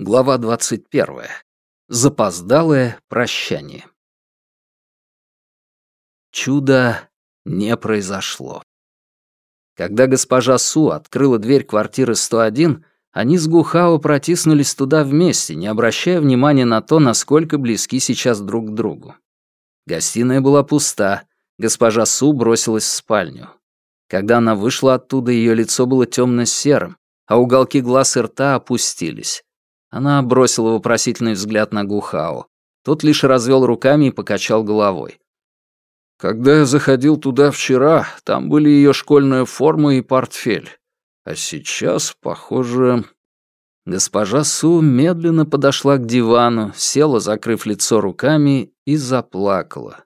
Глава 21. Запоздалое прощание. Чудо не произошло. Когда госпожа Су открыла дверь квартиры 101, они с Гухао протиснулись туда вместе, не обращая внимания на то, насколько близки сейчас друг к другу. Гостиная была пуста, госпожа Су бросилась в спальню. Когда она вышла оттуда, ее лицо было темно-серым, а уголки глаз и рта опустились. Она бросила вопросительный взгляд на Гухао. Тот лишь развел руками и покачал головой. «Когда я заходил туда вчера, там были ее школьная форма и портфель. А сейчас, похоже...» Госпожа Су медленно подошла к дивану, села, закрыв лицо руками, и заплакала.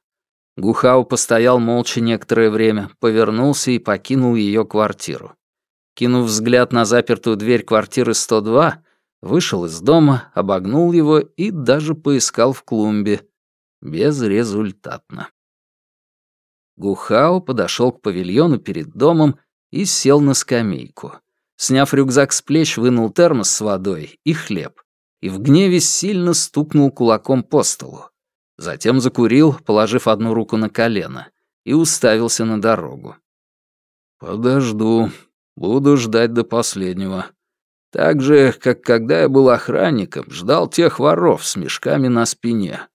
Гухао постоял молча некоторое время, повернулся и покинул ее квартиру. Кинув взгляд на запертую дверь квартиры 102, Вышел из дома, обогнул его и даже поискал в клумбе. Безрезультатно. Гухао подошел к павильону перед домом и сел на скамейку. Сняв рюкзак с плеч, вынул термос с водой и хлеб. И в гневе сильно стукнул кулаком по столу. Затем закурил, положив одну руку на колено, и уставился на дорогу. «Подожду. Буду ждать до последнего. Так же, как когда я был охранником, ждал тех воров с мешками на спине.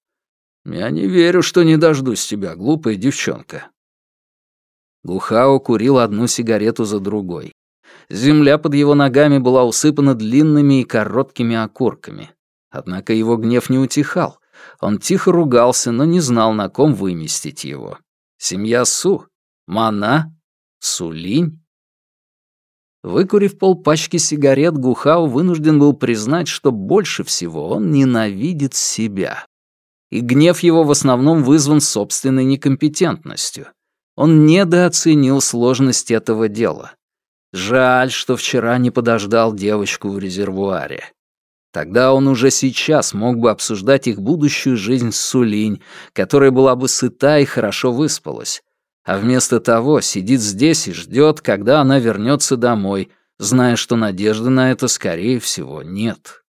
Я не верю, что не дождусь тебя, глупая девчонка. Гухао курил одну сигарету за другой. Земля под его ногами была усыпана длинными и короткими окурками. Однако его гнев не утихал. Он тихо ругался, но не знал, на ком выместить его. Семья Су? Мана? Сулинь? Выкурив полпачки сигарет, Гухау вынужден был признать, что больше всего он ненавидит себя. И гнев его в основном вызван собственной некомпетентностью. Он недооценил сложность этого дела. Жаль, что вчера не подождал девочку в резервуаре. Тогда он уже сейчас мог бы обсуждать их будущую жизнь с Сулинь, которая была бы сыта и хорошо выспалась, а вместо того сидит здесь и ждет, когда она вернется домой, зная, что надежды на это, скорее всего, нет.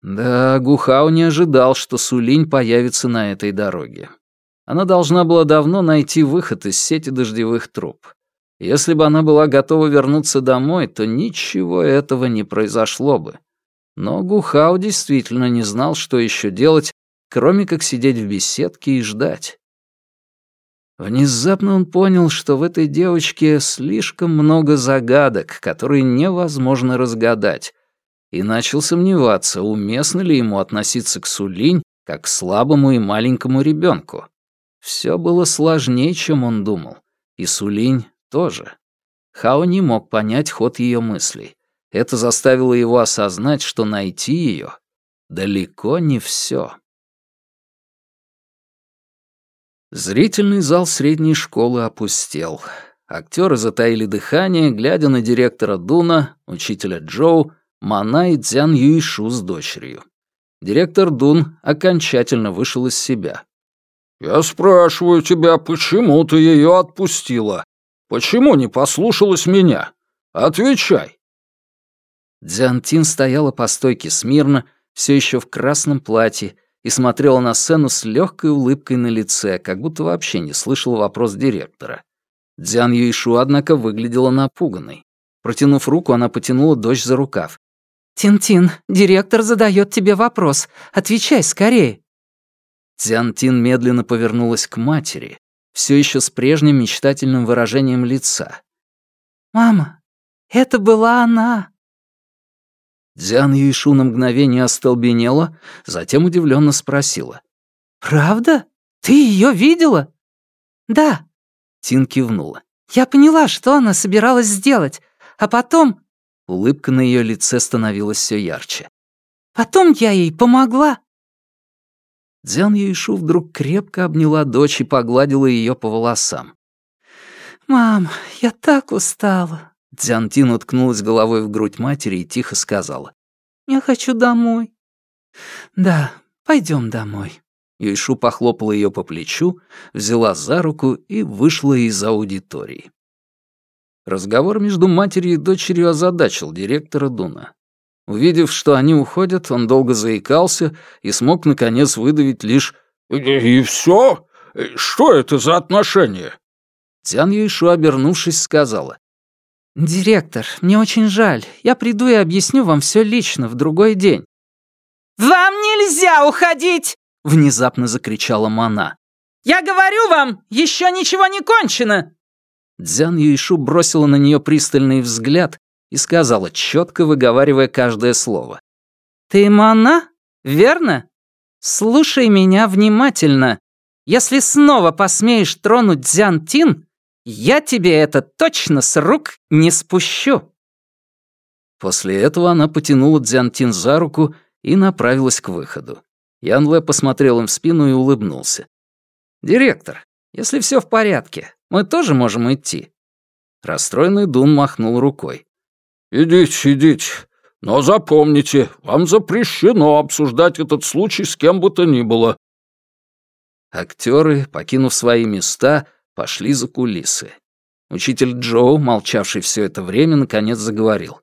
Да, Гухау не ожидал, что Сулинь появится на этой дороге. Она должна была давно найти выход из сети дождевых труб. Если бы она была готова вернуться домой, то ничего этого не произошло бы. Но Гухау действительно не знал, что еще делать, кроме как сидеть в беседке и ждать. Внезапно он понял, что в этой девочке слишком много загадок, которые невозможно разгадать, и начал сомневаться, уместно ли ему относиться к Сулинь как к слабому и маленькому ребенку. Все было сложнее, чем он думал, и Сулинь тоже. Хао не мог понять ход ее мыслей. Это заставило его осознать, что найти ее далеко не все. Зрительный зал средней школы опустел. Актеры затаили дыхание, глядя на директора Дуна, учителя Джоу, Мана и Цзян Юишу с дочерью. Директор Дун окончательно вышел из себя. «Я спрашиваю тебя, почему ты ее отпустила? Почему не послушалась меня? Отвечай!» Дзян Тин стояла по стойке смирно, все еще в красном платье, и смотрела на сцену с легкой улыбкой на лице, как будто вообще не слышала вопрос директора. Дзян Юишу, однако, выглядела напуганной. Протянув руку, она потянула дочь за рукав. «Тин-Тин, директор задает тебе вопрос. Отвечай скорее». Дзян Тин медленно повернулась к матери, все еще с прежним мечтательным выражением лица. «Мама, это была она!» Дзян Юишу на мгновение остолбенела, затем удивленно спросила. «Правда? Ты ее видела?» «Да», — Тин кивнула. «Я поняла, что она собиралась сделать, а потом...» Улыбка на ее лице становилась все ярче. «Потом я ей помогла». Дзян Юишу вдруг крепко обняла дочь и погладила ее по волосам. «Мам, я так устала. Дзянтин уткнулась головой в грудь матери и тихо сказала. «Я хочу домой». «Да, пойдем домой». Юйшу похлопала ее по плечу, взяла за руку и вышла из аудитории. Разговор между матерью и дочерью озадачил директора Дуна. Увидев, что они уходят, он долго заикался и смог, наконец, выдавить лишь «И все? Что это за отношения?» Цян Юйшу, обернувшись, сказала. «Директор, мне очень жаль. Я приду и объясню вам все лично в другой день». «Вам нельзя уходить!» — внезапно закричала Мана. «Я говорю вам, еще ничего не кончено!» Дзян Юйшу бросила на нее пристальный взгляд и сказала, четко выговаривая каждое слово. «Ты Мана? Верно? Слушай меня внимательно. Если снова посмеешь тронуть Дзян Тин, я тебе это точно с рук не спущу». После этого она потянула Дзян Тин за руку и направилась к выходу. Ян Лэ посмотрел им в спину и улыбнулся. «Директор, если все в порядке, мы тоже можем идти». Расстроенный Дун махнул рукой. «Идите, идите. Но запомните, вам запрещено обсуждать этот случай с кем бы то ни было». Актеры, покинув свои места, пошли за кулисы. Учитель Джоу, молчавший все это время, наконец заговорил.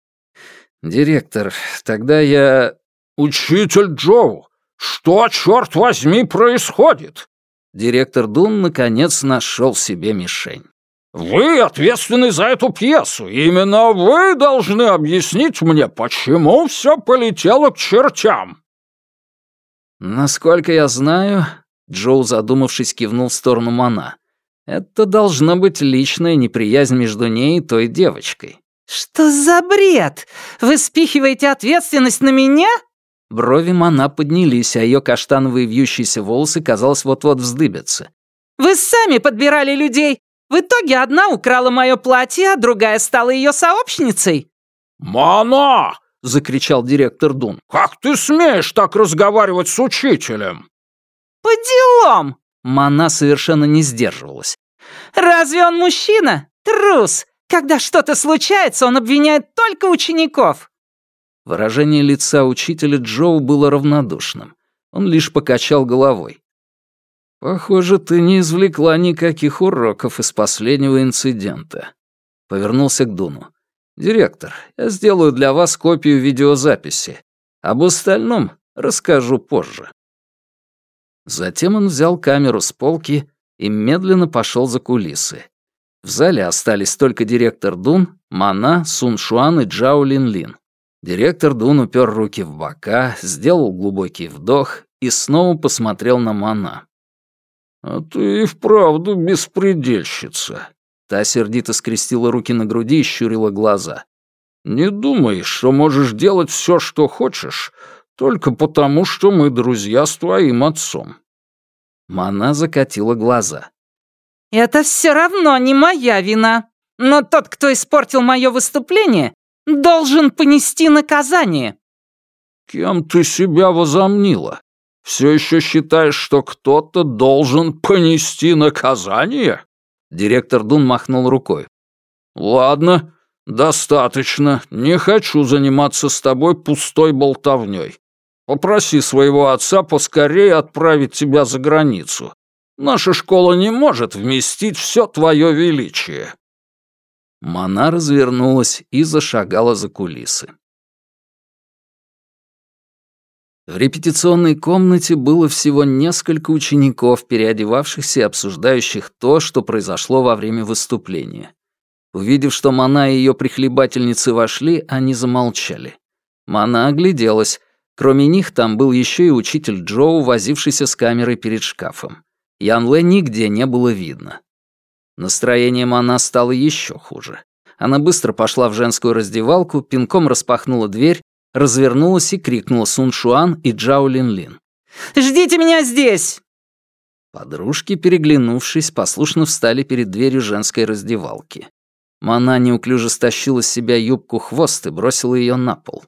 «Директор, тогда я...» «Учитель Джоу, что, черт возьми, происходит?» Директор Дун, наконец, нашел себе мишень. Вы ответственны за эту пьесу. Именно вы должны объяснить мне, почему все полетело к чертям. Насколько я знаю, Джоу, задумавшись, кивнул в сторону Мана. Это должна быть личная неприязнь между ней и той девочкой. «Что за бред? Вы спихиваете ответственность на меня?» Брови Мана поднялись, а ее каштановые вьющиеся волосы, казалось, вот-вот вздыбятся. «Вы сами подбирали людей, в итоге одна украла мое платье, а другая стала ее сообщницей». «Мана!» — закричал директор Дун. «Как ты смеешь так разговаривать с учителем?» «По делам!» — Мана совершенно не сдерживалась. «Разве он мужчина? Трус! Когда что-то случается, он обвиняет только учеников!» Выражение лица учителя Джоу было равнодушным. Он лишь покачал головой. «Похоже, ты не извлекла никаких уроков из последнего инцидента». Повернулся к Дуну. «Директор, я сделаю для вас копию видеозаписи. Об остальном расскажу позже». Затем он взял камеру с полки и медленно пошел за кулисы. В зале остались только директор Дун, Мана, Сун Шуан и Джао Лин Лин. Директор Дун упер руки в бока, сделал глубокий вдох и снова посмотрел на Мана. «А ты и вправду беспредельщица». Та сердито скрестила руки на груди и щурила глаза. «Не думай, что можешь делать все, что хочешь, только потому, что мы друзья с твоим отцом». Мана закатила глаза. «Это все равно не моя вина. Но тот, кто испортил мое выступление, должен понести наказание». «Кем ты себя возомнила? все еще считаешь, что кто-то должен понести наказание?» Директор Дун махнул рукой. «Ладно, достаточно. Не хочу заниматься с тобой пустой болтовней. Попроси своего отца поскорее отправить тебя за границу. Наша школа не может вместить все твое величие». Мана развернулась и зашагала за кулисы. В репетиционной комнате было всего несколько учеников, переодевавшихся и обсуждающих то, что произошло во время выступления. Увидев, что Мана и ее прихлебательницы вошли, они замолчали. Мана огляделась. Кроме них там был еще и учитель Джоу, возившийся с камерой перед шкафом. Ян Лэ нигде не было видно. Настроение Мана стало еще хуже. Она быстро пошла в женскую раздевалку, пинком распахнула дверь развернулась и крикнула Сун Шуан и Джао Лин Лин. «Ждите меня здесь!» Подружки, переглянувшись, послушно встали перед дверью женской раздевалки. Мана неуклюже стащила с себя юбку-хвост и бросила ее на пол.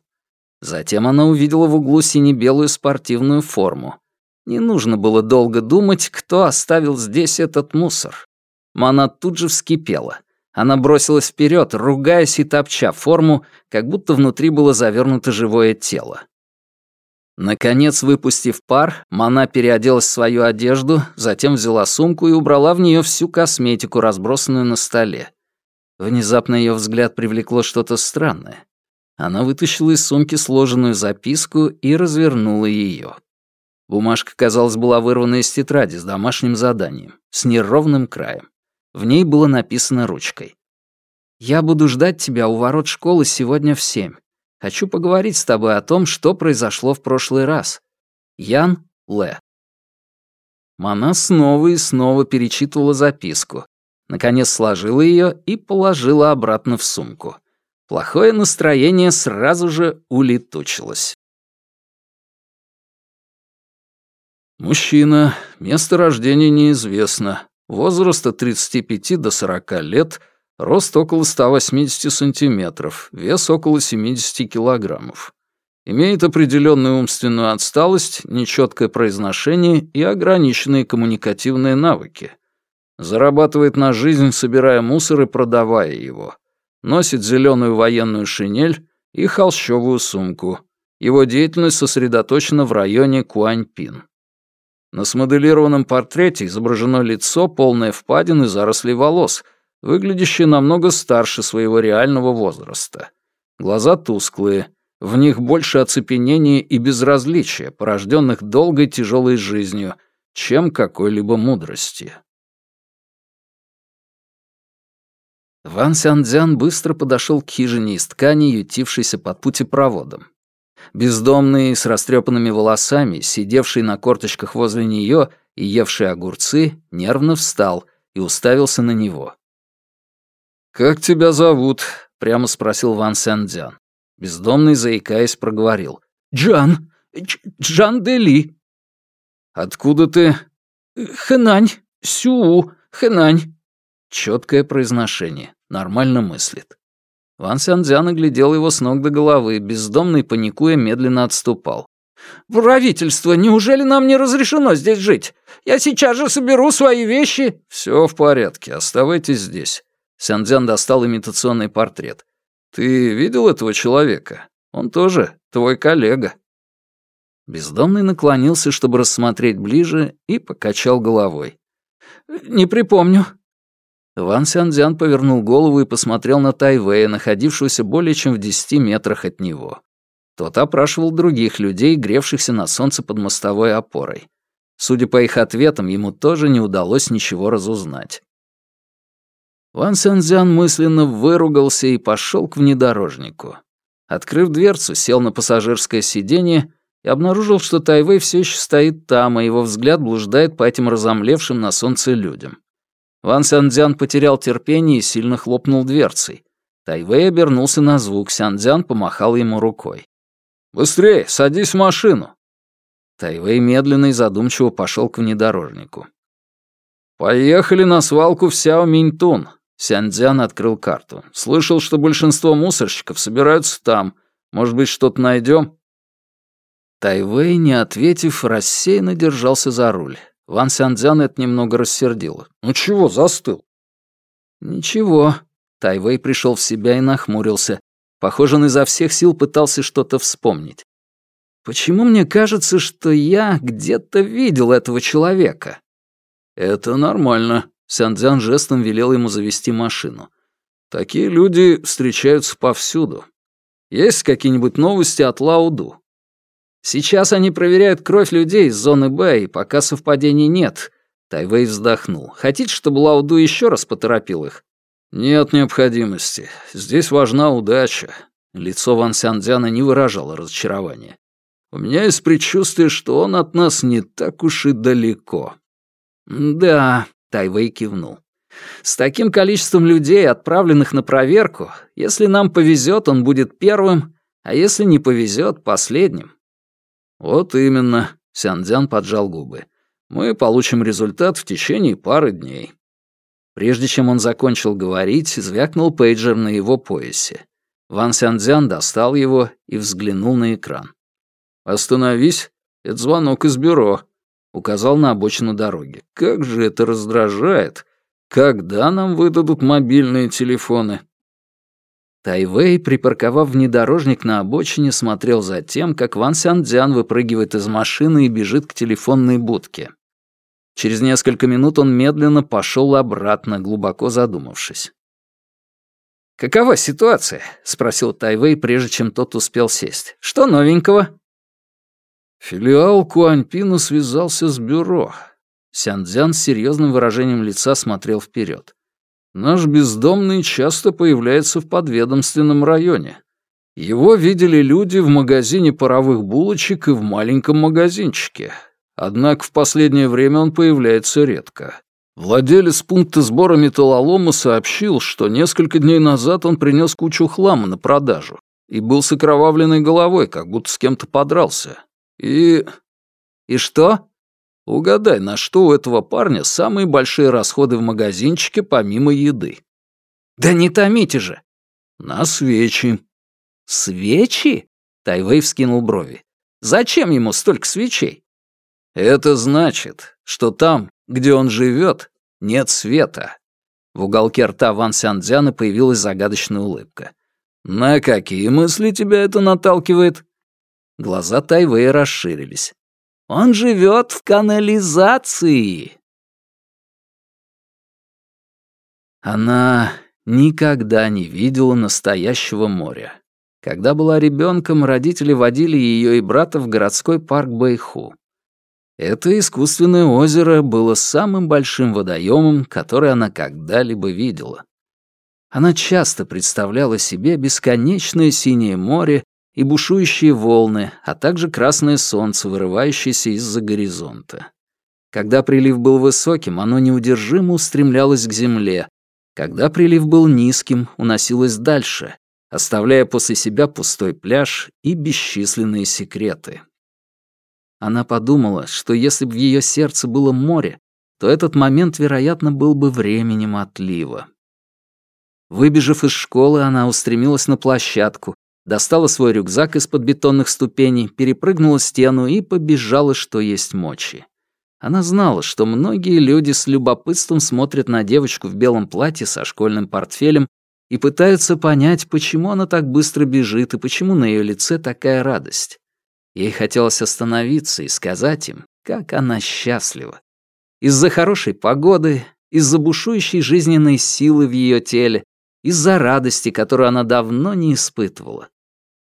Затем она увидела в углу сине-белую спортивную форму. Не нужно было долго думать, кто оставил здесь этот мусор. Мана тут же вскипела. Она бросилась вперед, ругаясь и топча форму, как будто внутри было завернуто живое тело. Наконец, выпустив пар, Мана переоделась в свою одежду, затем взяла сумку и убрала в нее всю косметику, разбросанную на столе. Внезапно ее взгляд привлекло что-то странное. Она вытащила из сумки сложенную записку и развернула ее. Бумажка, казалось, была вырвана из тетради с домашним заданием, с неровным краем. В ней было написано ручкой. «Я буду ждать тебя у ворот школы сегодня в семь. Хочу поговорить с тобой о том, что произошло в прошлый раз. Ян Ле». Мана снова и снова перечитывала записку. Наконец сложила ее и положила обратно в сумку. Плохое настроение сразу же улетучилось. Мужчина, место рождения неизвестно, возраст от 35 до 40 лет, рост около 180 сантиметров, вес около 70 килограммов. Имеет определенную умственную отсталость, нечеткое произношение и ограниченные коммуникативные навыки. Зарабатывает на жизнь, собирая мусор и продавая его. Носит зеленую военную шинель и холщовую сумку. Его деятельность сосредоточена в районе Куаньпин. На смоделированном портрете изображено лицо, полное впадин и зарослей волос, выглядящее намного старше своего реального возраста. Глаза тусклые, в них больше оцепенения и безразличия, порожденных долгой тяжелой жизнью, чем какой-либо мудрости. Ван Сяндзян быстро подошел к хижине из ткани, ютившейся под путепроводом. Бездомный, с растрепанными волосами, сидевший на корточках возле нее и евший огурцы, нервно встал и уставился на него. «Как тебя зовут?» — прямо спросил Ван Сяндзян. Бездомный, заикаясь, проговорил. «Джан! Дж Джан Дели!» «Откуда ты?» «Хэнань! Сюу! Хэнань!» Четкое произношение. Нормально мыслит. Ван Сяндзян оглядел его с ног до головы, бездомный, паникуя, медленно отступал. «Правительство, неужели нам не разрешено здесь жить? Я сейчас же соберу свои вещи!» «Все в порядке, оставайтесь здесь». Сяндзян достал имитационный портрет. «Ты видел этого человека? Он тоже твой коллега». Бездомный наклонился, чтобы рассмотреть ближе, и покачал головой. «Не припомню. Ван Сяндзян повернул голову и посмотрел на Тайвея, находившегося более чем в десяти метрах от него. Тот опрашивал других людей, гревшихся на солнце под мостовой опорой. Судя по их ответам, ему тоже не удалось ничего разузнать. Ван Сянцзян мысленно выругался и пошел к внедорожнику. Открыв дверцу, сел на пассажирское сиденье и обнаружил, что Тайвей все еще стоит там, а его взгляд блуждает по этим разомлевшим на солнце людям. Ван Сяндзян потерял терпение и сильно хлопнул дверцей. Тайвей обернулся на звук, Сяндзян помахал ему рукой. «Быстрее, садись в машину!» Тайвей медленно и задумчиво пошел к внедорожнику. «Поехали на свалку в Сяо Миньтун», — Сяндзян открыл карту. «Слышал, что большинство мусорщиков собираются там. Может быть, что-то найдем?» Тайвей, не ответив, рассеянно держался за руль. Ван Сяндзян это немного рассердило. «Ну чего застыл?» «Ничего». Тайвей пришел в себя и нахмурился. Похоже, он изо всех сил пытался что-то вспомнить. «Почему мне кажется, что я где-то видел этого человека?» «Это нормально», — Сяндзян жестом велел ему завести машину. «Такие люди встречаются повсюду. Есть какие-нибудь новости от Лауду?» Сейчас они проверяют кровь людей из зоны Б, и пока совпадений нет. Тайвей вздохнул. Хотите, чтобы Лауду еще раз поторопил их? Нет необходимости. Здесь важна удача. Лицо Ван Сяндзяна не выражало разочарования. У меня есть предчувствие, что он от нас не так уж и далеко. Да, Тайвей кивнул. С таким количеством людей, отправленных на проверку, если нам повезет, он будет первым, а если не повезет, последним. «Вот именно», — Сяндзян поджал губы. «Мы получим результат в течение пары дней». Прежде чем он закончил говорить, звякнул пейджер на его поясе. Ван Сяндзян достал его и взглянул на экран. «Остановись, это звонок из бюро», — указал на обочину дороги. «Как же это раздражает! Когда нам выдадут мобильные телефоны?» Тайвей, припарковав внедорожник на обочине, смотрел за тем, как Ван Сяндзян выпрыгивает из машины и бежит к телефонной будке. Через несколько минут он медленно пошел обратно, глубоко задумавшись. «Какова ситуация?» — спросил Тайвей, прежде чем тот успел сесть. «Что новенького?» Филиал Куаньпина связался с бюро. Сяндзян с серьезным выражением лица смотрел вперед. Наш бездомный часто появляется в подведомственном районе. Его видели люди в магазине паровых булочек и в маленьком магазинчике. Однако в последнее время он появляется редко. Владелец пункта сбора металлолома сообщил, что несколько дней назад он принес кучу хлама на продажу и был с окровавленной головой, как будто с кем-то подрался. И... И что? Угадай, на что у этого парня самые большие расходы в магазинчике помимо еды? Да не томите же. На свечи. Свечи? Тайвей вскинул брови. Зачем ему столько свечей? Это значит, что там, где он живет, нет света. В уголке рта Ван Сяндзяна появилась загадочная улыбка. «На какие мысли тебя это наталкивает?» Глаза Тайвея расширились. «Он живет в канализации!» Она никогда не видела настоящего моря. Когда была ребенком, родители водили ее и брата в городской парк Бэйху. Это искусственное озеро было самым большим водоемом, который она когда-либо видела. Она часто представляла себе бесконечное синее море и бушующие волны, а также красное солнце, вырывающееся из-за горизонта. Когда прилив был высоким, оно неудержимо устремлялось к земле. Когда прилив был низким, уносилось дальше, оставляя после себя пустой пляж и бесчисленные секреты. Она подумала, что если бы в ее сердце было море, то этот момент, вероятно, был бы временем отлива. Выбежав из школы, она устремилась на площадку, достала свой рюкзак из-под бетонных ступеней, перепрыгнула стену и побежала, что есть мочи. Она знала, что многие люди с любопытством смотрят на девочку в белом платье со школьным портфелем и пытаются понять, почему она так быстро бежит и почему на ее лице такая радость. Ей хотелось остановиться и сказать им, как она счастлива. Из-за хорошей погоды, из-за бушующей жизненной силы в ее теле, из-за радости, которую она давно не испытывала.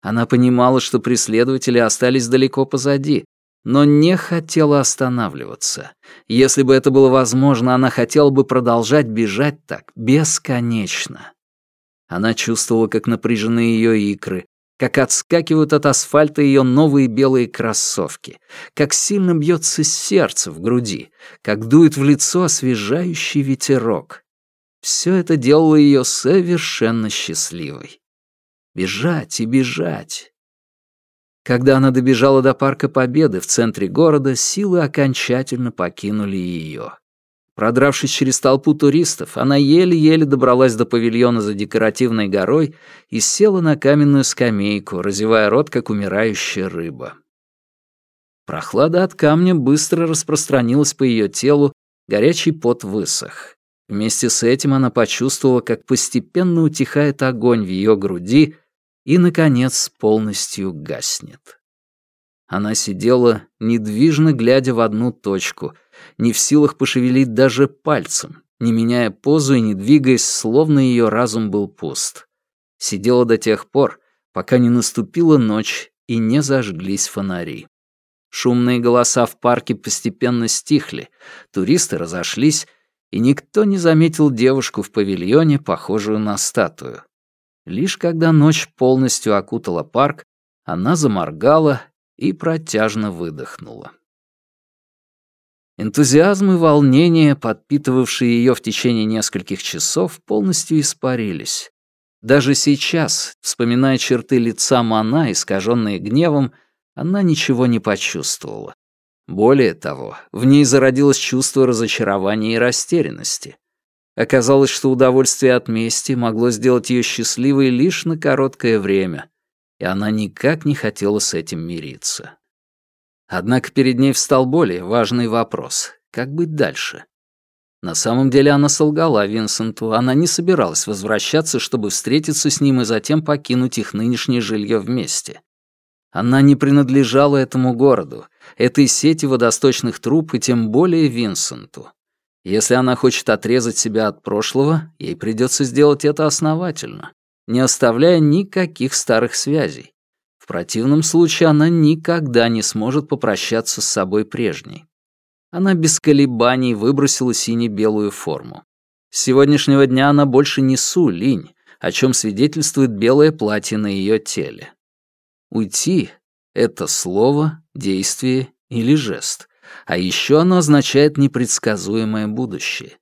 Она понимала, что преследователи остались далеко позади, но не хотела останавливаться. Если бы это было возможно, она хотела бы продолжать бежать так бесконечно. Она чувствовала, как напряжены ее икры, как отскакивают от асфальта ее новые белые кроссовки, как сильно бьется сердце в груди, как дует в лицо освежающий ветерок. Все это делало ее совершенно счастливой. Бежать и бежать. Когда она добежала до Парка Победы в центре города, силы окончательно покинули ее. Продравшись через толпу туристов, она еле-еле добралась до павильона за декоративной горой и села на каменную скамейку, разевая рот, как умирающая рыба. Прохлада от камня быстро распространилась по ее телу, горячий пот высох. Вместе с этим она почувствовала, как постепенно утихает огонь в ее груди и, наконец, полностью гаснет. Она сидела, недвижно глядя в одну точку — не в силах пошевелить даже пальцем, не меняя позу и не двигаясь, словно ее разум был пуст. Сидела до тех пор, пока не наступила ночь и не зажглись фонари. Шумные голоса в парке постепенно стихли, туристы разошлись, и никто не заметил девушку в павильоне, похожую на статую. Лишь когда ночь полностью окутала парк, она заморгала и протяжно выдохнула. Энтузиазм и волнение, подпитывавшие ее в течение нескольких часов, полностью испарились. Даже сейчас, вспоминая черты лица Мана, искаженные гневом, она ничего не почувствовала. Более того, в ней зародилось чувство разочарования и растерянности. Оказалось, что удовольствие от мести могло сделать ее счастливой лишь на короткое время, и она никак не хотела с этим мириться. Однако перед ней встал более важный вопрос. Как быть дальше? На самом деле она солгала Винсенту, она не собиралась возвращаться, чтобы встретиться с ним и затем покинуть их нынешнее жилье вместе. Она не принадлежала этому городу, этой сети водосточных труб и тем более Винсенту. Если она хочет отрезать себя от прошлого, ей придется сделать это основательно. не оставляя никаких старых связей. В противном случае она никогда не сможет попрощаться с собой прежней. Она без колебаний выбросила сине-белую форму. С сегодняшнего дня она больше не Су Линь, о чем свидетельствует белое платье на ее теле. Уйти — это слово, действие или жест, а еще оно означает непредсказуемое будущее.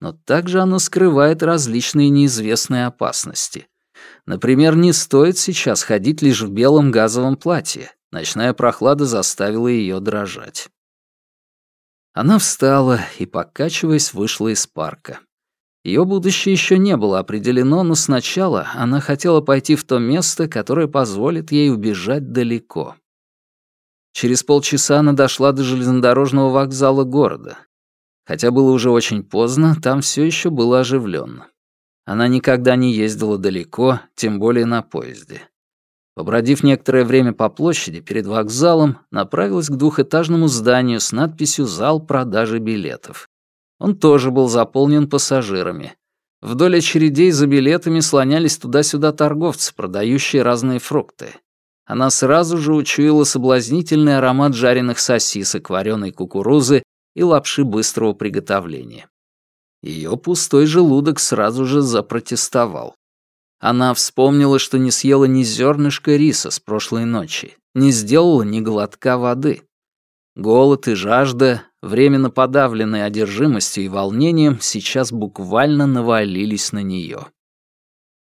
Но также оно скрывает различные неизвестные опасности. Например, не стоит сейчас ходить лишь в белом газовом платье. Ночная прохлада заставила ее дрожать. Она встала и, покачиваясь, вышла из парка. Ее будущее еще не было определено, но сначала она хотела пойти в то место, которое позволит ей убежать далеко. Через полчаса она дошла до железнодорожного вокзала города. Хотя было уже очень поздно, там все еще было оживленно. Она никогда не ездила далеко, тем более на поезде. Побродив некоторое время по площади перед вокзалом, направилась к двухэтажному зданию с надписью «Зал продажи билетов». Он тоже был заполнен пассажирами. Вдоль очередей за билетами слонялись туда-сюда торговцы, продающие разные фрукты. Она сразу же учуяла соблазнительный аромат жареных сосисок, вареной кукурузы и лапши быстрого приготовления. Ее пустой желудок сразу же запротестовал. Она вспомнила, что не съела ни зернышка риса с прошлой ночи, не сделала ни глотка воды. Голод и жажда, временно подавленные одержимостью и волнением, сейчас буквально навалились на нее.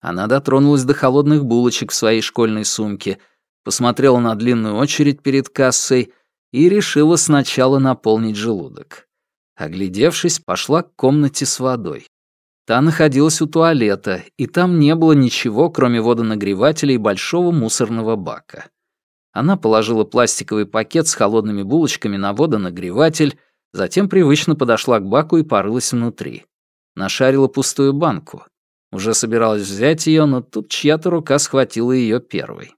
Она дотронулась до холодных булочек в своей школьной сумке, посмотрела на длинную очередь перед кассой и решила сначала наполнить желудок. Оглядевшись, пошла к комнате с водой. Та находилась у туалета, и там не было ничего, кроме водонагревателя и большого мусорного бака. Она положила пластиковый пакет с холодными булочками на водонагреватель, затем привычно подошла к баку и порылась внутри. Нашарила пустую банку. Уже собиралась взять ее, но тут чья-то рука схватила ее первой.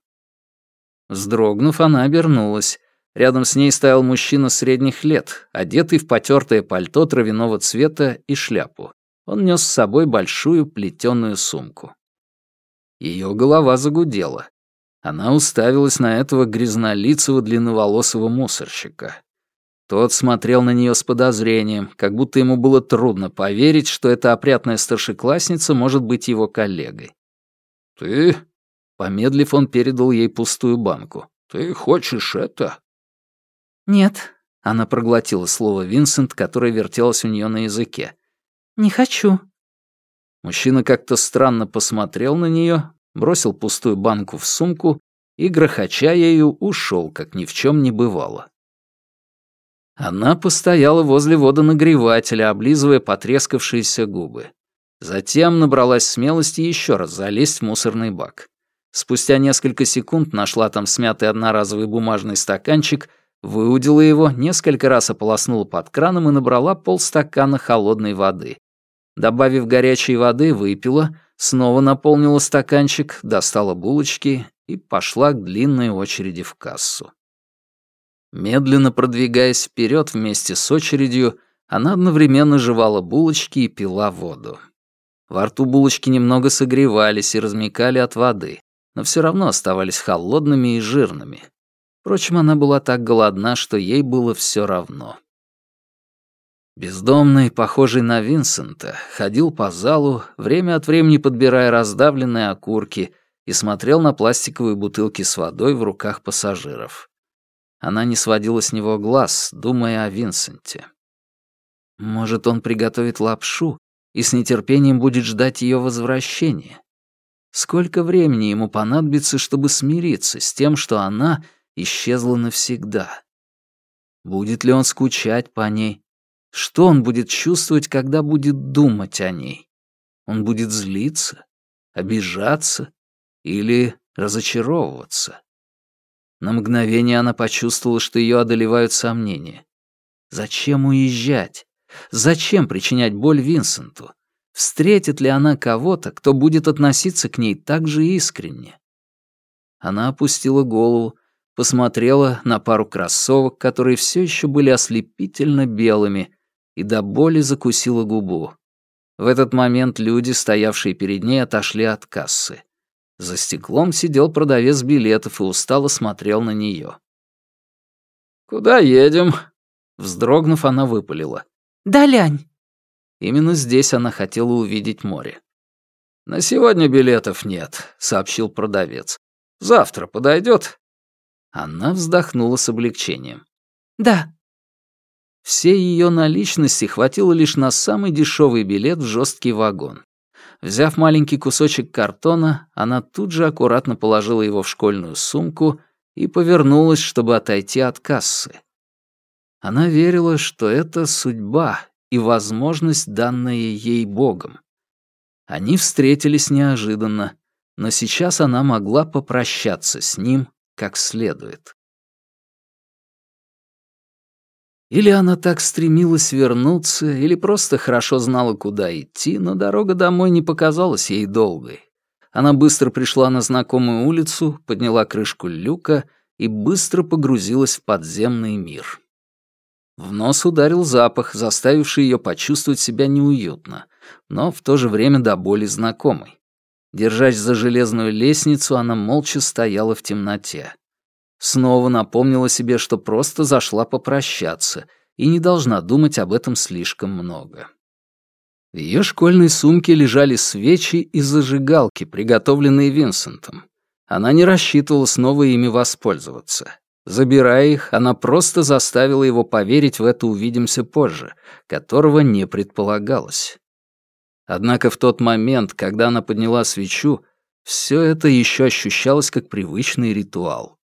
Вздрогнув, она обернулась. Рядом с ней стоял мужчина средних лет, одетый в потертое пальто травяного цвета и шляпу. Он нес с собой большую плетеную сумку. Ее голова загудела. Она уставилась на этого грязнолицего длинноволосого мусорщика. Тот смотрел на нее с подозрением, как будто ему было трудно поверить, что эта опрятная старшеклассница может быть его коллегой. «Ты...» — помедлив, он передал ей пустую банку. «Ты хочешь это?» «Нет», — она проглотила слово «Винсент», которое вертелось у нее на языке. «Не хочу». Мужчина как-то странно посмотрел на нее, бросил пустую банку в сумку и, грохоча ею, ушел, как ни в чем не бывало. Она постояла возле водонагревателя, облизывая потрескавшиеся губы. Затем набралась смелости еще раз залезть в мусорный бак. Спустя несколько секунд нашла там смятый одноразовый бумажный стаканчик, выудила его, несколько раз ополоснула под краном и набрала полстакана холодной воды. Добавив горячей воды, выпила, снова наполнила стаканчик, достала булочки и пошла к длинной очереди в кассу. Медленно продвигаясь вперед вместе с очередью, она одновременно жевала булочки и пила воду. Во рту булочки немного согревались и размекали от воды, но все равно оставались холодными и жирными. Впрочем, она была так голодна, что ей было все равно. Бездомный, похожий на Винсента, ходил по залу, время от времени подбирая раздавленные окурки и смотрел на пластиковые бутылки с водой в руках пассажиров. Она не сводила с него глаз, думая о Винсенте. Может, он приготовит лапшу и с нетерпением будет ждать ее возвращения. Сколько времени ему понадобится, чтобы смириться с тем, что она исчезла навсегда? Будет ли он скучать по ней, что он будет чувствовать, когда будет думать о ней? Он будет злиться, обижаться или разочаровываться? На мгновение она почувствовала, что ее одолевают сомнения. Зачем уезжать? Зачем причинять боль Винсенту? Встретит ли она кого-то, кто будет относиться к ней так же искренне? Она опустила голову, посмотрела на пару кроссовок, которые все еще были ослепительно белыми, и до боли закусила губу. В этот момент люди, стоявшие перед ней, отошли от кассы. За стеклом сидел продавец билетов и устало смотрел на нее. «Куда едем?» Вздрогнув, она выпалила. «Далянь». Именно здесь она хотела увидеть море. «На сегодня билетов нет», — сообщил продавец. «Завтра подойдет?» Она вздохнула с облегчением. «Да». Все ее наличности хватило лишь на самый дешевый билет в жесткий вагон. Взяв маленький кусочек картона, она тут же аккуратно положила его в школьную сумку и повернулась, чтобы отойти от кассы. Она верила, что это судьба и возможность, данная ей Богом. Они встретились неожиданно, но сейчас она могла попрощаться с ним как следует. Или она так стремилась вернуться, или просто хорошо знала, куда идти, но дорога домой не показалась ей долгой. Она быстро пришла на знакомую улицу, подняла крышку люка и быстро погрузилась в подземный мир. В нос ударил запах, заставивший ее почувствовать себя неуютно, но в то же время до боли знакомый. Держась за железную лестницу, она молча стояла в темноте. Снова напомнила себе, что просто зашла попрощаться и не должна думать об этом слишком много. В ее школьной сумке лежали свечи и зажигалки, приготовленные Винсентом. Она не рассчитывала снова ими воспользоваться. Забирая их, она просто заставила его поверить в это «увидимся позже», которого не предполагалось. Однако в тот момент, когда она подняла свечу, все это еще ощущалось как привычный ритуал.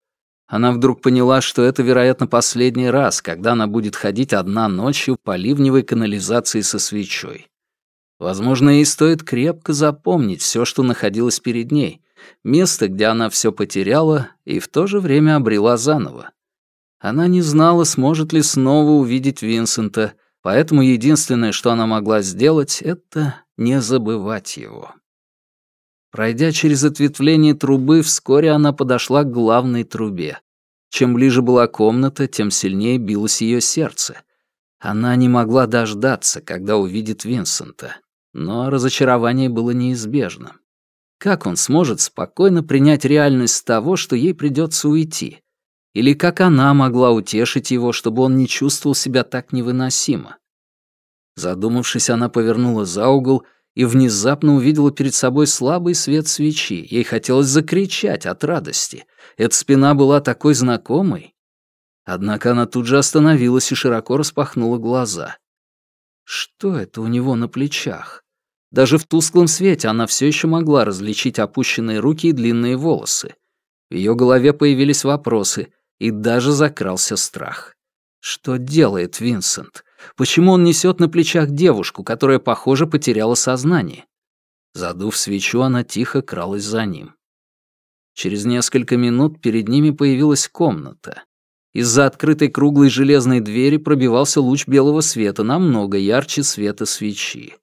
Она вдруг поняла, что это, вероятно, последний раз, когда она будет ходить одна ночью по ливневой канализации со свечой. Возможно, ей стоит крепко запомнить все, что находилось перед ней, место, где она все потеряла и в то же время обрела заново. Она не знала, сможет ли снова увидеть Винсента, поэтому единственное, что она могла сделать, это не забывать его. Пройдя через ответвление трубы, вскоре она подошла к главной трубе. Чем ближе была комната, тем сильнее билось ее сердце. Она не могла дождаться, когда увидит Винсента. Но разочарование было неизбежно. Как он сможет спокойно принять реальность того, что ей придется уйти? Или как она могла утешить его, чтобы он не чувствовал себя так невыносимо? Задумавшись, она повернула за угол и внезапно увидела перед собой слабый свет свечи. Ей хотелось закричать от радости. Эта спина была такой знакомой. Однако она тут же остановилась и широко распахнула глаза. Что это у него на плечах? Даже в тусклом свете она все еще могла различить опущенные руки и длинные волосы. В ее голове появились вопросы, и даже закрался страх. Что делает Винсент? Почему он несет на плечах девушку, которая, похоже, потеряла сознание? Задув свечу, она тихо кралась за ним. Через несколько минут перед ними появилась комната. Из-за открытой круглой железной двери пробивался луч белого света, намного ярче света свечи.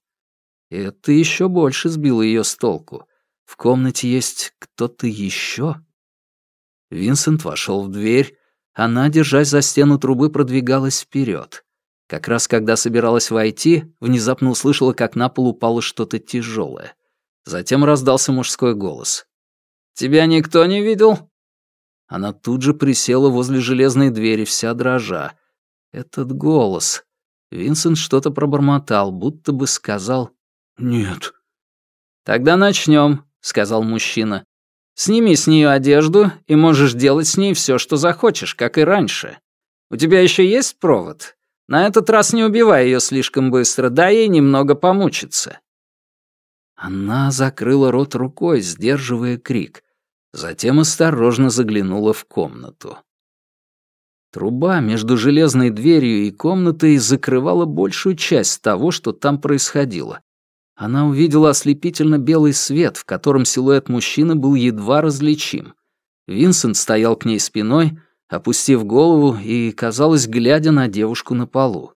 Это еще больше сбило ее с толку. В комнате есть кто-то еще. Винсент вошел в дверь. Она, держась за стену трубы, продвигалась вперед. Как раз когда собиралась войти, внезапно услышала, как на пол упало что-то тяжелое. Затем раздался мужской голос. «Тебя никто не видел?» Она тут же присела возле железной двери, вся дрожа. Этот голос. Винсент что-то пробормотал, будто бы сказал «Нет». «Тогда начнем», — сказал мужчина. «Сними с нее одежду, и можешь делать с ней все, что захочешь, как и раньше. У тебя еще есть провод? На этот раз не убивай ее слишком быстро, дай ей немного помучиться». Она закрыла рот рукой, сдерживая крик. Затем осторожно заглянула в комнату. Труба между железной дверью и комнатой закрывала большую часть того, что там происходило. Она увидела ослепительно белый свет, в котором силуэт мужчины был едва различим. Винсент стоял к ней спиной, опустив голову и, казалось, глядя на девушку на полу.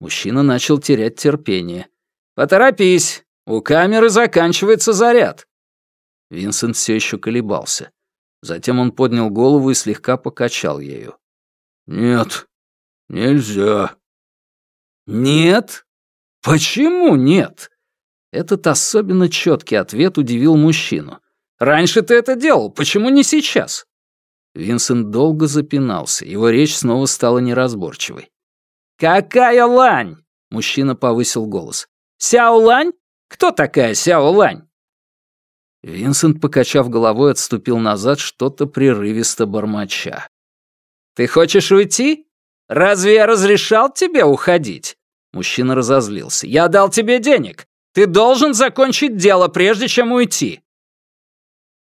Мужчина начал терять терпение. «Поторопись! У камеры заканчивается заряд!» Винсент все еще колебался. Затем он поднял голову и слегка покачал ею. «Нет, нельзя». «Нет? Почему нет?» Этот особенно четкий ответ удивил мужчину. Раньше ты это делал, почему не сейчас?» Винсент долго запинался, его речь снова стала неразборчивой. «Какая лань?» — мужчина повысил голос. «Сяо Лань? Кто такая Сяо Лань?» Винсент, покачав головой, отступил назад, что-то прерывисто бормоча. «Ты хочешь уйти? Разве я разрешал тебе уходить?» Мужчина разозлился. «Я дал тебе денег. Ты должен закончить дело, прежде чем уйти».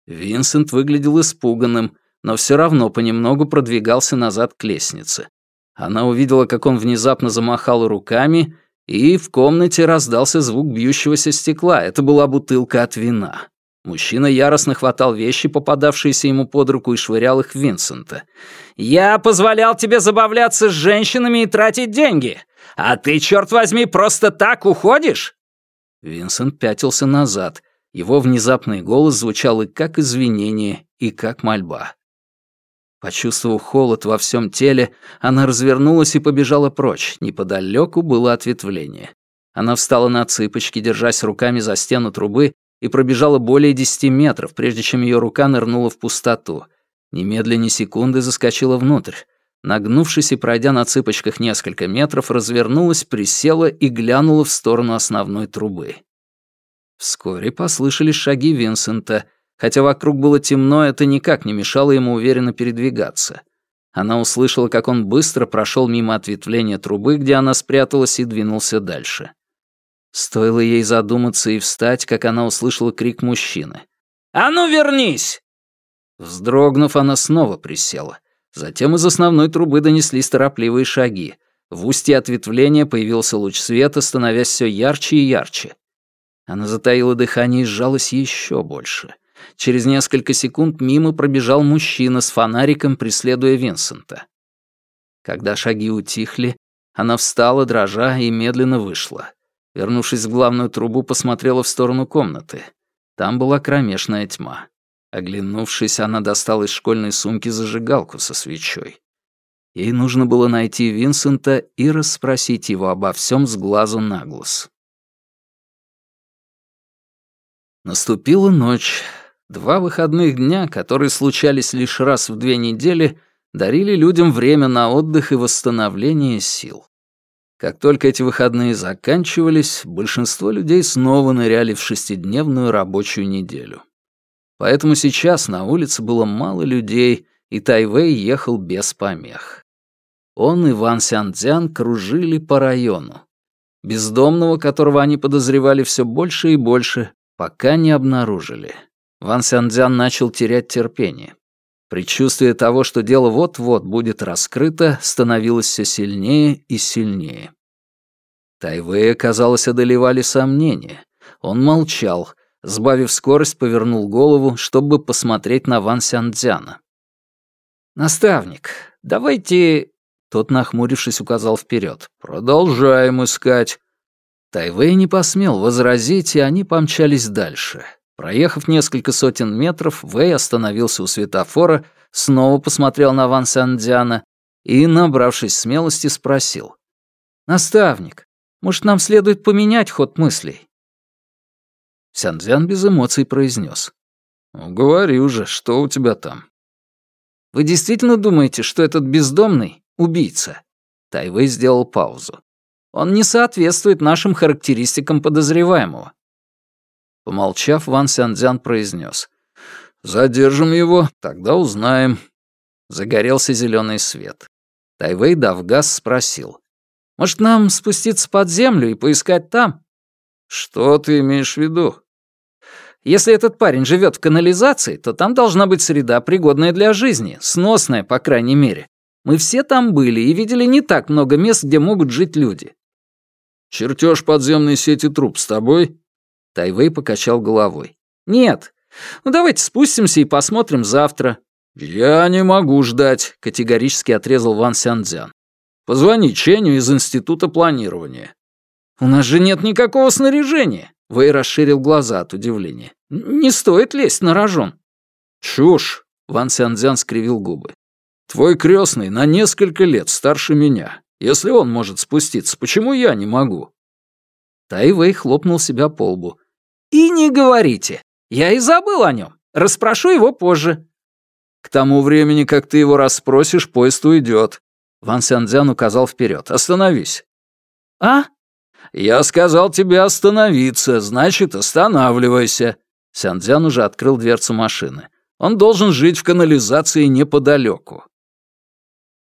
Винсент выглядел испуганным, но все равно понемногу продвигался назад к лестнице. Она увидела, как он внезапно замахал руками, и в комнате раздался звук бьющегося стекла. Это была бутылка от вина. Мужчина яростно хватал вещи, попадавшиеся ему под руку, и швырял их в Винсента. «Я позволял тебе забавляться с женщинами и тратить деньги, а ты, черт возьми, просто так уходишь?» Винсент пятился назад. Его внезапный голос звучал и как извинение, и как мольба. Почувствовав холод во всем теле, она развернулась и побежала прочь. Неподалеку было ответвление. Она встала на цыпочки, держась руками за стену трубы, и пробежала более десяти метров, прежде чем ее рука нырнула в пустоту. Немедленно секунды заскочила внутрь. Нагнувшись и пройдя на цыпочках несколько метров, развернулась, присела и глянула в сторону основной трубы. Вскоре послышались шаги Винсента, Хотя вокруг было темно, это никак не мешало ему уверенно передвигаться. Она услышала, как он быстро прошел мимо ответвления трубы, где она спряталась, и двинулся дальше. Стоило ей задуматься и встать, как она услышала крик мужчины. «А ну вернись!» Вздрогнув, она снова присела. Затем из основной трубы донеслись торопливые шаги. В устье ответвления появился луч света, становясь все ярче и ярче. Она затаила дыхание и сжалась еще больше. Через несколько секунд мимо пробежал мужчина с фонариком, преследуя Винсента. Когда шаги утихли, она встала, дрожа, и медленно вышла. Вернувшись в главную трубу, посмотрела в сторону комнаты. Там была кромешная тьма. Оглянувшись, она достала из школьной сумки зажигалку со свечой. Ей нужно было найти Винсента и расспросить его обо всем с глазу на глаз. Наступила ночь. Два выходных дня, которые случались лишь раз в две недели, дарили людям время на отдых и восстановление сил. Как только эти выходные заканчивались, большинство людей снова ныряли в шестидневную рабочую неделю. Поэтому сейчас на улице было мало людей, и Тайвей ехал без помех. Он и Ван Сяндзян кружили по району. Бездомного, которого они подозревали все больше и больше, пока не обнаружили. Ван Сяндзян начал терять терпение. Предчувствие того, что дело вот-вот будет раскрыто, становилось все сильнее и сильнее. Тайвея, казалось, одолевали сомнения. Он молчал, сбавив скорость, повернул голову, чтобы посмотреть на Ван Сяндзяна. «Наставник, давайте...» Тот, нахмурившись, указал вперед. «Продолжаем искать». Тайвей не посмел возразить, и они помчались дальше. Проехав несколько сотен метров, Вэй остановился у светофора, снова посмотрел на Ван Сандиана и, набравшись смелости, спросил. «Наставник, может, нам следует поменять ход мыслей?» Сяндзян без эмоций произнес. «Ну, «Говори уже, что у тебя там?» «Вы действительно думаете, что этот бездомный — убийца?» Тайвей сделал паузу. «Он не соответствует нашим характеристикам подозреваемого. Помолчав, Ван Сяндзян произнес. «Задержим его, тогда узнаем». Загорелся зеленый свет. Тайвей, дав газ, спросил. «Может, нам спуститься под землю и поискать там?» «Что ты имеешь в виду?» «Если этот парень живет в канализации, то там должна быть среда, пригодная для жизни, сносная, по крайней мере. Мы все там были и видели не так много мест, где могут жить люди». «Чертеж подземной сети труб с тобой?» Тайвей покачал головой. «Нет. Ну давайте спустимся и посмотрим завтра». «Я не могу ждать», — категорически отрезал Ван Сяндзян. «Позвони Ченю из Института планирования». «У нас же нет никакого снаряжения», — Вэй расширил глаза от удивления. «Не стоит лезть на рожон». «Чушь», — Ван Сяндзян скривил губы. «Твой крестный на несколько лет старше меня. Если он может спуститься, почему я не могу?» Тайвей хлопнул себя по лбу. «И не говорите. Я и забыл о нем. Расспрошу его позже». «К тому времени, как ты его расспросишь, поезд уйдет». Ван Сянцзян указал вперед. «Остановись». «А?» «Я сказал тебе остановиться, значит, останавливайся». Сянцзян уже открыл дверцу машины. «Он должен жить в канализации неподалеку».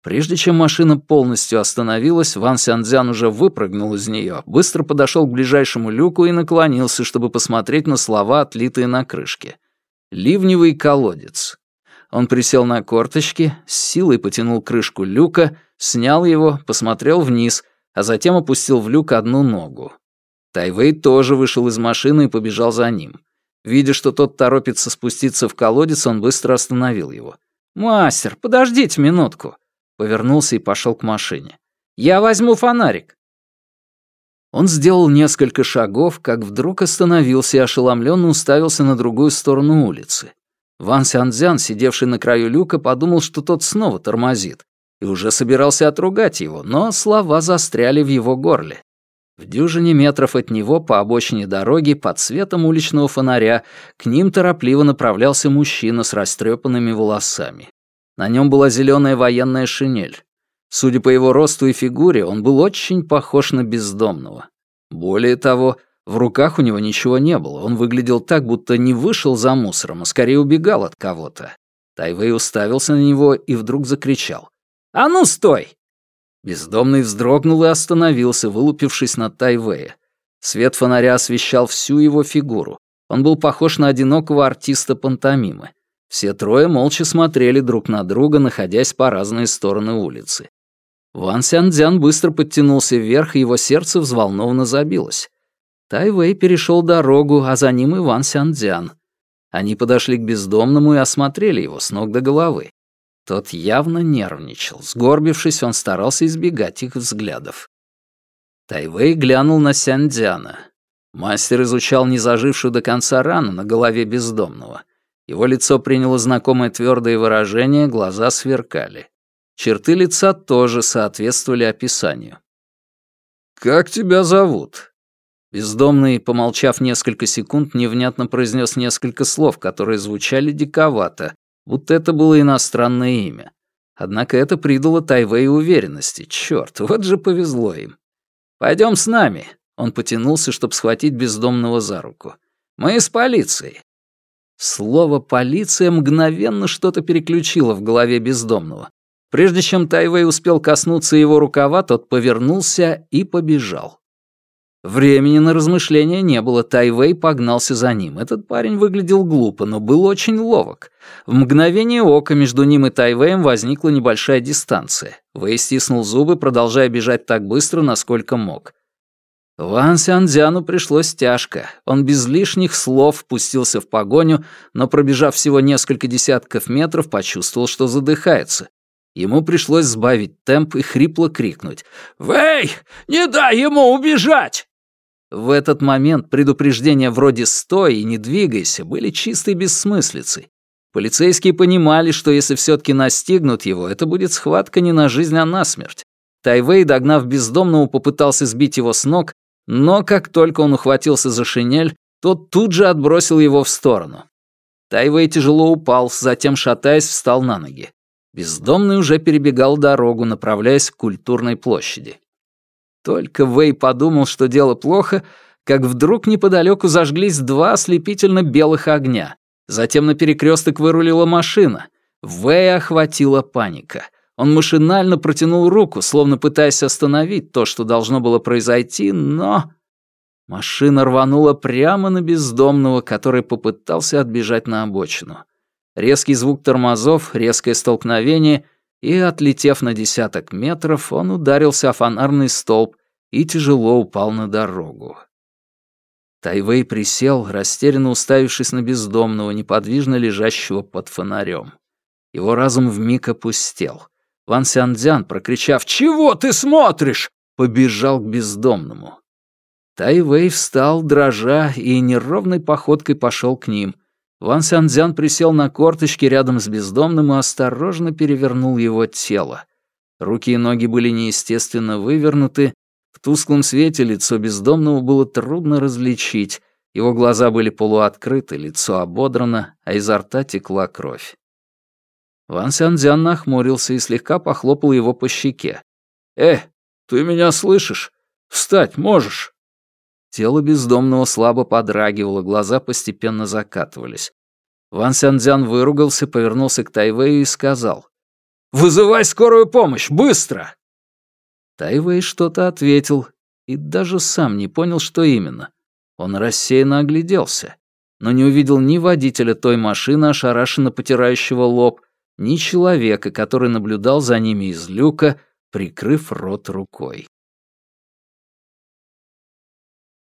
Прежде чем машина полностью остановилась, Ван Сянцзян уже выпрыгнул из нее, быстро подошел к ближайшему люку и наклонился, чтобы посмотреть на слова, отлитые на крышке. «Ливневый колодец». Он присел на корточки, с силой потянул крышку люка, снял его, посмотрел вниз, а затем опустил в люк одну ногу. Тайвей тоже вышел из машины и побежал за ним. Видя, что тот торопится спуститься в колодец, он быстро остановил его. «Мастер, подождите минутку!» Повернулся и пошел к машине. «Я возьму фонарик!» Он сделал несколько шагов, как вдруг остановился и ошеломленно уставился на другую сторону улицы. Ван Сянцзян, сидевший на краю люка, подумал, что тот снова тормозит, и уже собирался отругать его, но слова застряли в его горле. В дюжине метров от него по обочине дороги под светом уличного фонаря к ним торопливо направлялся мужчина с растрепанными волосами. На нем была зеленая военная шинель. Судя по его росту и фигуре, он был очень похож на бездомного. Более того, в руках у него ничего не было. Он выглядел так, будто не вышел за мусором, а скорее убегал от кого-то. Тайвей уставился на него и вдруг закричал. «А ну, стой!» Бездомный вздрогнул и остановился, вылупившись на Тайвея. Свет фонаря освещал всю его фигуру. Он был похож на одинокого артиста пантомимы. Все трое молча смотрели друг на друга, находясь по разные стороны улицы. Ван Сяндзян быстро подтянулся вверх, и его сердце взволнованно забилось. Тайвей перешел дорогу, а за ним и Ван Сяндзян. Они подошли к бездомному и осмотрели его с ног до головы. Тот явно нервничал. Сгорбившись, он старался избегать их взглядов. Тайвей глянул на Сяндзяна. Мастер изучал незажившую до конца рану на голове бездомного. Его лицо приняло знакомое твердое выражение, глаза сверкали. Черты лица тоже соответствовали описанию. «Как тебя зовут?» Бездомный, помолчав несколько секунд, невнятно произнес несколько слов, которые звучали диковато, будто это было иностранное имя. Однако это придало Тайвей уверенности. Черт, вот же повезло им. Пойдем с нами. Он потянулся, чтобы схватить бездомного за руку. Мы из полиции. Слово «полиция» мгновенно что-то переключило в голове бездомного. Прежде чем Тайвей успел коснуться его рукава, тот повернулся и побежал. Времени на размышления не было, Тайвей погнался за ним. Этот парень выглядел глупо, но был очень ловок. В мгновение ока между ним и Тайвеем возникла небольшая дистанция. Вэй стиснул зубы, продолжая бежать так быстро, насколько мог. Ван Сянцзяну пришлось тяжко. Он без лишних слов пустился в погоню, но, пробежав всего несколько десятков метров, почувствовал, что задыхается. Ему пришлось сбавить темп и хрипло крикнуть. «Вэй, не дай ему убежать!» В этот момент предупреждения вроде «стой» и «не двигайся» были чистой бессмыслицей. Полицейские понимали, что если все-таки настигнут его, это будет схватка не на жизнь, а на смерть. Тайвей, догнав бездомного, попытался сбить его с ног, но как только он ухватился за шинель, тот тут же отбросил его в сторону. Тайвей тяжело упал, затем, шатаясь, встал на ноги. Бездомный уже перебегал дорогу, направляясь к культурной площади. Только Вэй подумал, что дело плохо, как вдруг неподалеку зажглись два ослепительно белых огня. Затем на перекресток вырулила машина. Вэя охватила паника. Он машинально протянул руку, словно пытаясь остановить то, что должно было произойти, но... Машина рванула прямо на бездомного, который попытался отбежать на обочину. Резкий звук тормозов, резкое столкновение, и, отлетев на десяток метров, он ударился о фонарный столб и тяжело упал на дорогу. Тайвей присел, растерянно уставившись на бездомного, неподвижно лежащего под фонарем. Его разум вмиг опустел. Ван Сяндзян, прокричав «Чего ты смотришь?», побежал к бездомному. Тайвей встал, дрожа, и неровной походкой пошел к ним. Ван Сянцзян присел на корточки рядом с бездомным и осторожно перевернул его тело. Руки и ноги были неестественно вывернуты, в тусклом свете лицо бездомного было трудно различить, Его глаза были полуоткрыты, лицо ободрано, а изо рта текла кровь. Ван Сянцзян нахмурился и слегка похлопал его по щеке. «Э, ты меня слышишь? Встать можешь?» Тело бездомного слабо подрагивало, глаза постепенно закатывались. Ван Сянцзян выругался, повернулся к Тайвэю и сказал. «Вызывай скорую помощь, быстро!» Тайвэй что-то ответил и даже сам не понял, что именно. Он рассеянно огляделся, но не увидел ни водителя той машины, ошарашенно потирающего лоб, ни человека, который наблюдал за ними из люка, прикрыв рот рукой.